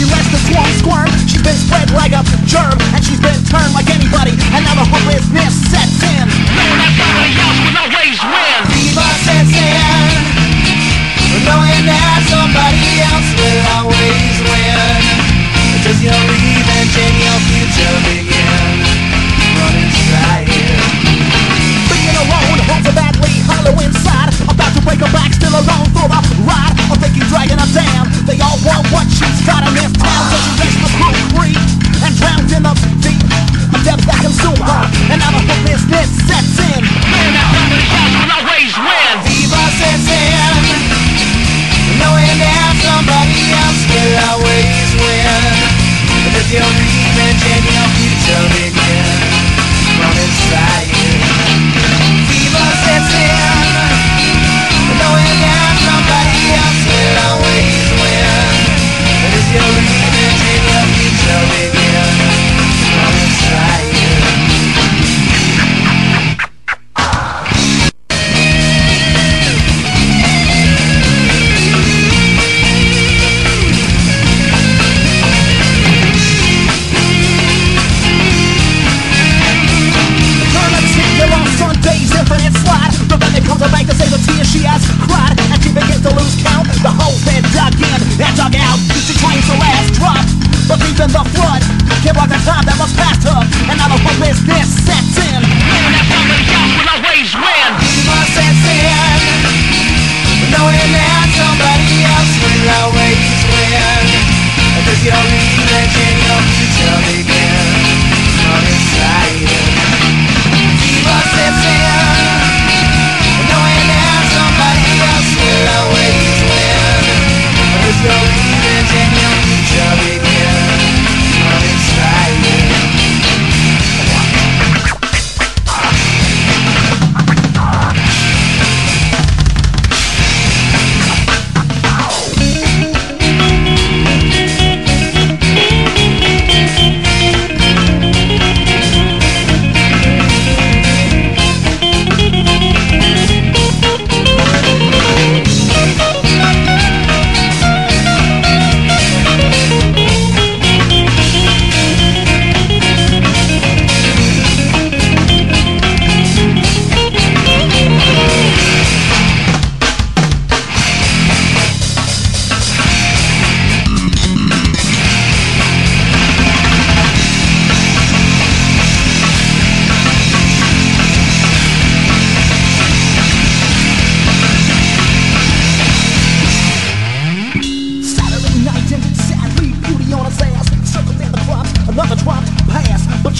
She lets the swarm squirm. She's been spread like a germ And she's been turned like anybody. And now the hopelessness sets in. Knowing that somebody else will always win Diva sets in. Knowing that somebody else will always win. Just your revenge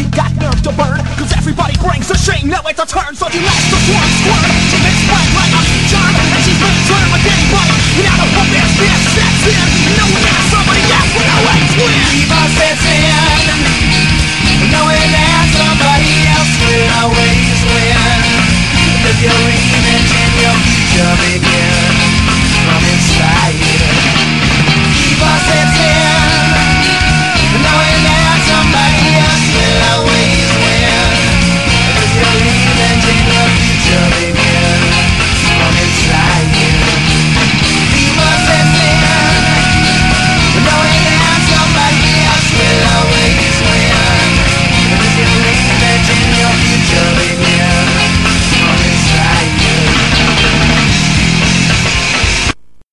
you got nerve to burn. Cause everybody brings the shame, now it's a turn So you last the one